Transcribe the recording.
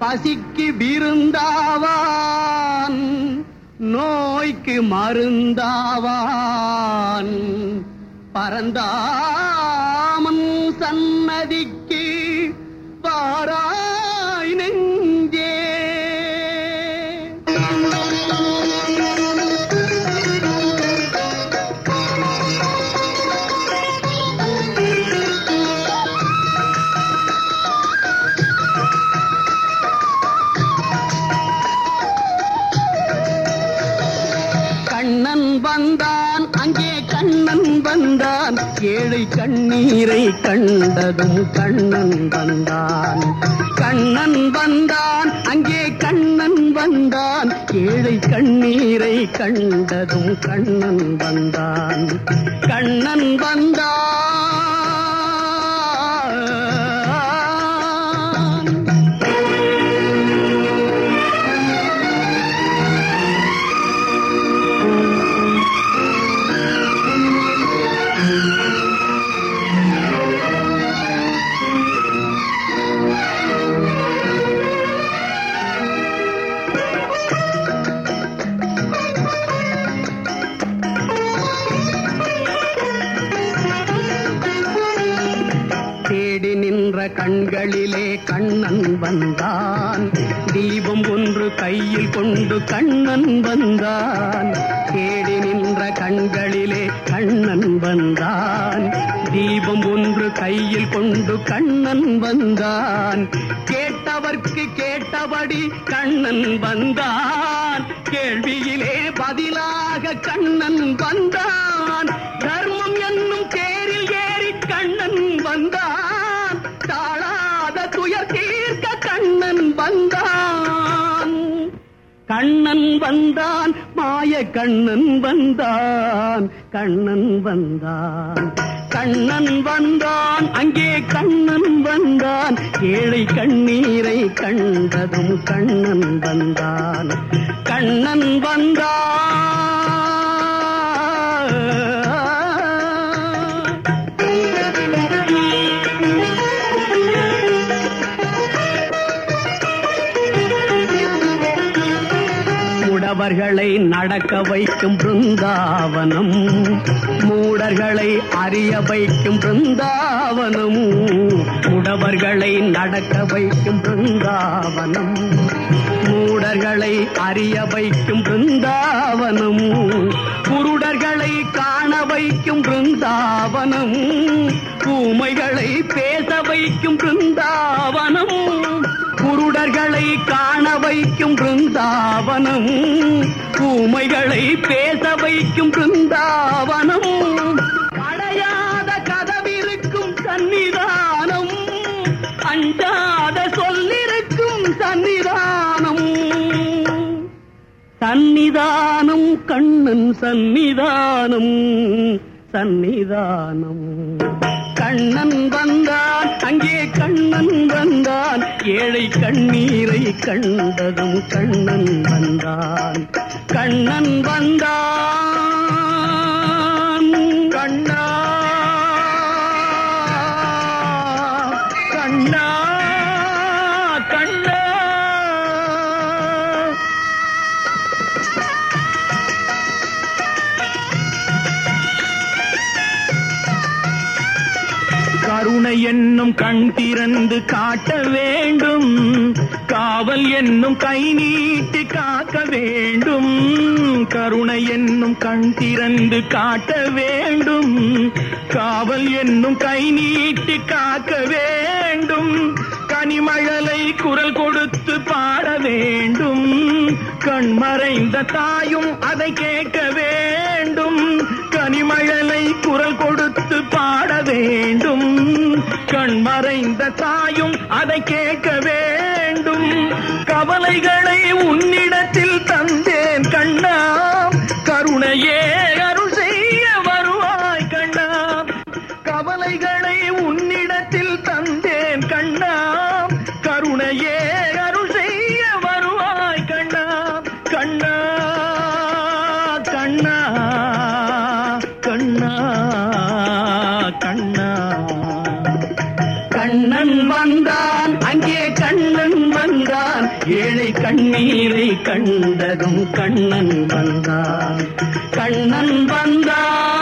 பசிக்கு விருந்தாவான் நோய்க்கு மருந்தாவான். பரந்தாமன் சன்னதிக்கு வந்தான். அங்கே கண்ணன் வந்தான். ஏழை கண்ணீரை கண்டதும் கண்ணன் வந்தான். கண்ணன் வந்தான். அங்கே கண்ணன் வந்தான். ஏழை கண்ணீரை கண்டதும் கண்ணன் வந்தான். கண்ணன் வந்தான். நின்ற கண்களிலே கண்ணன் வந்தான். தீபம் ஒன்று கையில் கொண்டு கண்ணன் வந்தான். தேடி நின்ற கண்களிலே கண்ணன் வந்தான். தீபம் ஒன்று கையில் கொண்டு கண்ணன் வந்தான். கேட்டவர்க்கு கேட்டபடி கண்ணன் வந்தான். கேள்வியிலே பதிலாக கண்ணன் வந்தான். கண்ணன் வந்தான் மாய கண்ணன் வந்தான் கண்ணன் வந்தான். கண்ணன் வந்தான் அங்கே கண்ணன் வந்தான் ஏழை கண்ணீரை கண்டதும் கண்ணன் வந்தான். கண்ணன் வந்தான் அவர்களை நடக்க வைக்கும் பிருந்தாவனம். மூடர்களை அறிய வைக்கும் பிருந்தாவனம். உடவர்களை நடக்க வைக்கும் பிருந்தாவனம். மூடர்களை அறிய வைக்கும் பிருந்தாவனம். குருடர்களை காண வைக்கும் பிருந்தாவனம். ஊமைகளை பேச வைக்கும் பிருந்தாவனம். குருடர்களை காண வைக்கும் பிருந்தாவனம் பூமைகளை பேச வைக்கும் பிருந்தாவனம் அடையாத கதவிருக்கும் சன்னிதானம் அஞ்சாத சொல்லிருக்கும் சன்னிதானம். சன்னிதானம் கண்ணன் சன்னிதானம் சன்னிதானம் கண்ணன் வந்தான் அங்கே கண்ணன் வந்தான் ஏழை கண்ணீரை கண்டதும் கண்ணன் வந்தான். கண்ணன் வந்தான் கருணை என்னும் கண் திறந்து காட்ட வேண்டும். காவல் என்னும் கை நீட்டி காக்க வேண்டும். கருணை என்னும் கண் திறந்து காட்ட வேண்டும். காவல் என்னும் கை நீட்டி காக்க வேண்டும். கனிமழலை குரல் கொடுத்து பாட வேண்டும். கண்மறைந்த தாயும் அதை கேட்க வேண்டும். கனிமழலை குரல் கொடுத்து பாட வேண்டும். கண் மறைந்த தாயும் அதை கேட்க வேண்டும். கவலைகளை கண்ணன் வந்தான். அங்கே கண்ணன் வந்தான். ஏழை கண்ணீரை கண்டதும் கண்ணன் வந்தான். கண்ணன் வந்தான்.